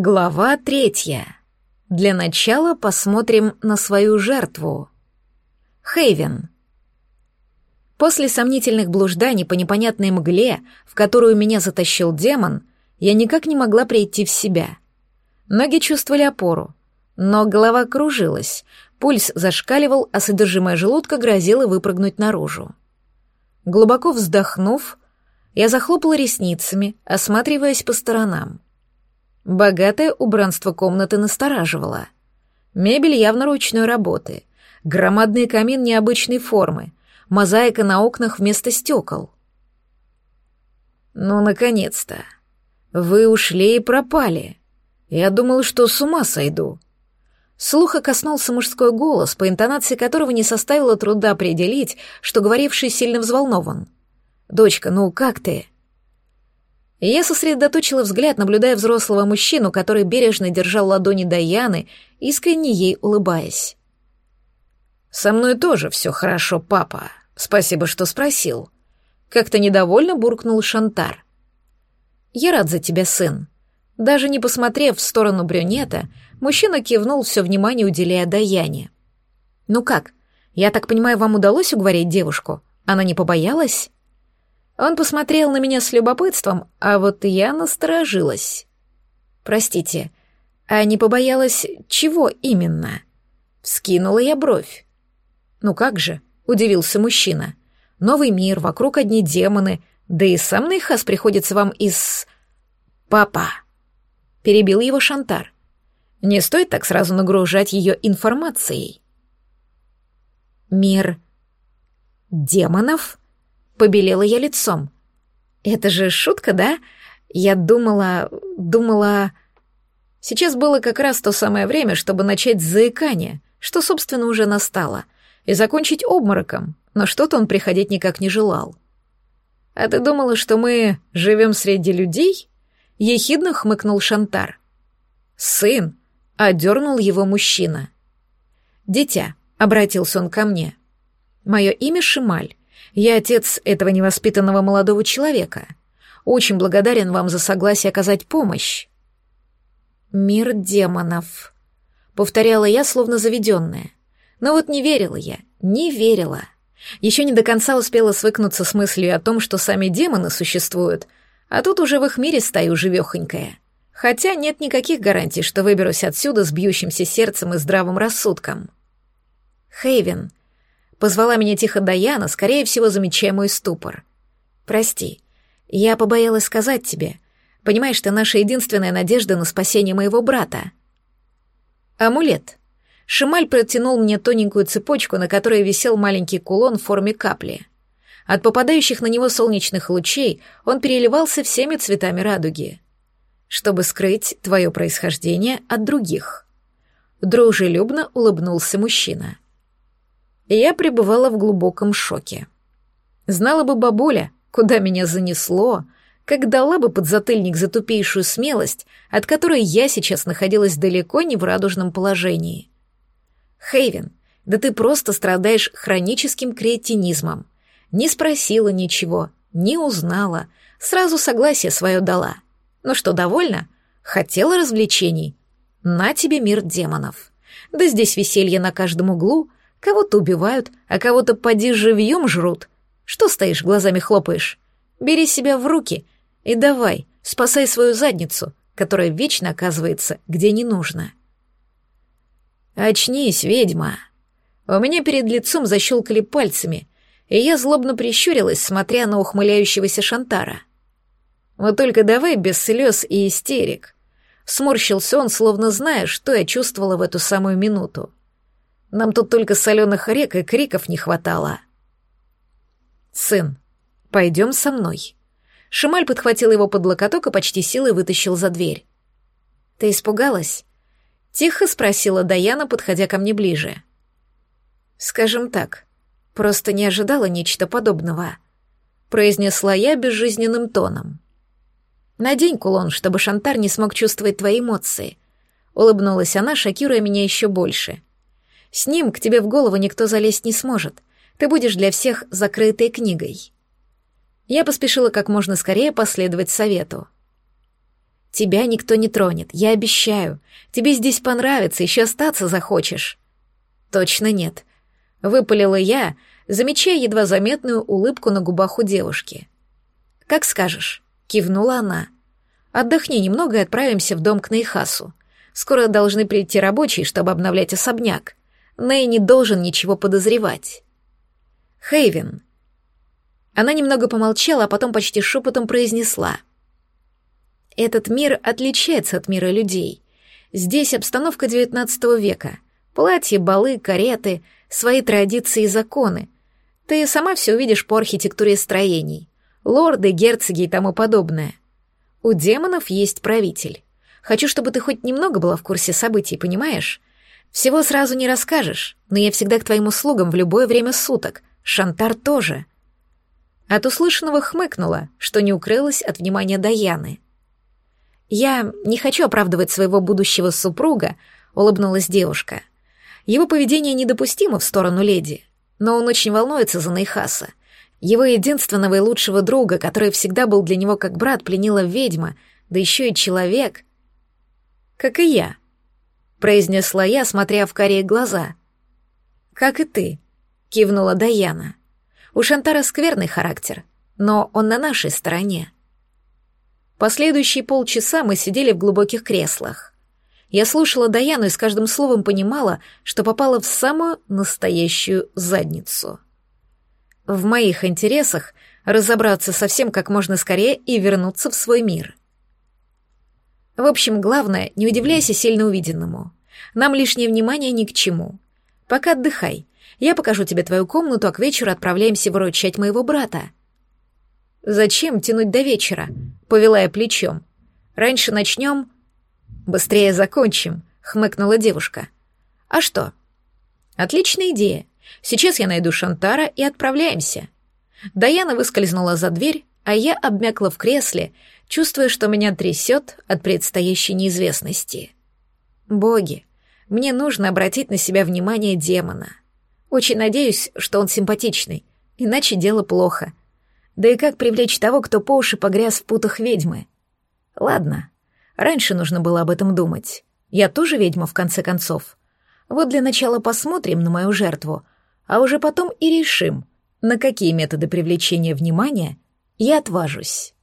Глава третья. Для начала посмотрим на свою жертву. Хейвен. После сомнительных блужданий по непонятной мгле, в которую меня затащил демон, я никак не могла прийти в себя. Ноги чувствовали опору, но голова кружилась, пульс зашкаливал, а содержимое желудка грозило выпрыгнуть наружу. Глубоко вздохнув, я захлопала ресницами, осматриваясь по сторонам. Богатое убранство комнаты настораживало. Мебель явно ручной работы, громадный камин необычной формы, мозаика на окнах вместо стекол. «Ну, наконец-то! Вы ушли и пропали. Я думал, что с ума сойду». Слуха коснулся мужской голос, по интонации которого не составило труда определить, что говоривший сильно взволнован. «Дочка, ну как ты?» Я сосредоточила взгляд, наблюдая взрослого мужчину, который бережно держал ладони Даяны, искренне ей улыбаясь. «Со мной тоже все хорошо, папа. Спасибо, что спросил». Как-то недовольно буркнул Шантар. «Я рад за тебя, сын». Даже не посмотрев в сторону брюнета, мужчина кивнул, все внимание уделяя Даяне. «Ну как, я так понимаю, вам удалось уговорить девушку? Она не побоялась?» Он посмотрел на меня с любопытством, а вот я насторожилась. «Простите, а не побоялась чего именно?» Вскинула я бровь. «Ну как же?» — удивился мужчина. «Новый мир, вокруг одни демоны, да и сам Найхас приходится вам из... папа!» Перебил его Шантар. «Не стоит так сразу нагружать ее информацией». «Мир демонов?» Побелела я лицом. Это же шутка, да? Я думала... думала... Сейчас было как раз то самое время, чтобы начать заикание, что, собственно, уже настало, и закончить обмороком, но что-то он приходить никак не желал. «А ты думала, что мы живем среди людей?» — ехидно хмыкнул Шантар. «Сын!» — одернул его мужчина. «Дитя», — обратился он ко мне. «Мое имя Шималь. Я отец этого невоспитанного молодого человека. Очень благодарен вам за согласие оказать помощь. Мир демонов. Повторяла я, словно заведенная. Но вот не верила я, не верила. Еще не до конца успела свыкнуться с мыслью о том, что сами демоны существуют, а тут уже в их мире стою живехонькая. Хотя нет никаких гарантий, что выберусь отсюда с бьющимся сердцем и здравым рассудком. Хейвен, Позвала меня тихо Даяна, скорее всего, замечая мой ступор. «Прости, я побоялась сказать тебе. Понимаешь, ты наша единственная надежда на спасение моего брата». «Амулет». Шималь протянул мне тоненькую цепочку, на которой висел маленький кулон в форме капли. От попадающих на него солнечных лучей он переливался всеми цветами радуги. Чтобы скрыть твое происхождение от других. Дружелюбно улыбнулся мужчина я пребывала в глубоком шоке. Знала бы бабуля, куда меня занесло, как дала бы подзатыльник за тупейшую смелость, от которой я сейчас находилась далеко не в радужном положении. Хейвен, да ты просто страдаешь хроническим кретинизмом. Не спросила ничего, не узнала, сразу согласие свое дала. Ну что, довольна? Хотела развлечений? На тебе мир демонов. Да здесь веселье на каждом углу, Кого-то убивают, а кого-то поди живьем жрут. Что стоишь, глазами хлопаешь? Бери себя в руки и давай, спасай свою задницу, которая вечно оказывается где не нужно. Очнись, ведьма. У меня перед лицом защелкали пальцами, и я злобно прищурилась, смотря на ухмыляющегося Шантара. Вот только давай без слез и истерик. Сморщился он, словно зная, что я чувствовала в эту самую минуту. Нам тут только соленых рек и криков не хватало. Сын, пойдем со мной. Шималь подхватил его под локоток и почти силой вытащил за дверь. Ты испугалась? Тихо спросила Даяна, подходя ко мне ближе. Скажем так, просто не ожидала нечто подобного, произнесла я безжизненным тоном. Надень кулон, чтобы Шантар не смог чувствовать твои эмоции. Улыбнулась она, шокируя меня еще больше. С ним к тебе в голову никто залезть не сможет. Ты будешь для всех закрытой книгой. Я поспешила как можно скорее последовать совету. Тебя никто не тронет, я обещаю. Тебе здесь понравится, еще остаться захочешь». «Точно нет», — выпалила я, замечая едва заметную улыбку на губах у девушки. «Как скажешь», — кивнула она. «Отдохни немного и отправимся в дом к Нейхасу. Скоро должны прийти рабочие, чтобы обновлять особняк. Ней не должен ничего подозревать». «Хейвен». Она немного помолчала, а потом почти шепотом произнесла. «Этот мир отличается от мира людей. Здесь обстановка XIX века. Платья, балы, кареты, свои традиции и законы. Ты сама все увидишь по архитектуре строений. Лорды, герцоги и тому подобное. У демонов есть правитель. Хочу, чтобы ты хоть немного была в курсе событий, понимаешь? Всего сразу не расскажешь, но я всегда к твоим услугам в любое время суток. Шантар тоже. От услышанного хмыкнула, что не укрылась от внимания Даяны. Я не хочу оправдывать своего будущего супруга, улыбнулась девушка. Его поведение недопустимо в сторону леди, но он очень волнуется за Нейхаса. Его единственного и лучшего друга, который всегда был для него как брат, пленила ведьма, да еще и человек. Как и я, произнесла я, смотря в карие глаза. Как и ты, кивнула Даяна. У Шантара скверный характер, но он на нашей стороне. Последующие полчаса мы сидели в глубоких креслах. Я слушала Даяну и с каждым словом понимала, что попала в самую настоящую задницу. В моих интересах разобраться совсем как можно скорее и вернуться в свой мир. В общем, главное, не удивляйся сильно увиденному. Нам лишнее внимание ни к чему. Пока отдыхай. Я покажу тебе твою комнату, а к вечеру отправляемся выручать моего брата. Зачем тянуть до вечера? Повела я плечом. Раньше начнем «Быстрее закончим», — хмыкнула девушка. «А что?» «Отличная идея. Сейчас я найду Шантара и отправляемся». Даяна выскользнула за дверь, а я обмякла в кресле, чувствуя, что меня трясет от предстоящей неизвестности. «Боги, мне нужно обратить на себя внимание демона. Очень надеюсь, что он симпатичный, иначе дело плохо. Да и как привлечь того, кто по уши погряз в путах ведьмы? Ладно, Раньше нужно было об этом думать. Я тоже ведьма, в конце концов. Вот для начала посмотрим на мою жертву, а уже потом и решим, на какие методы привлечения внимания я отважусь.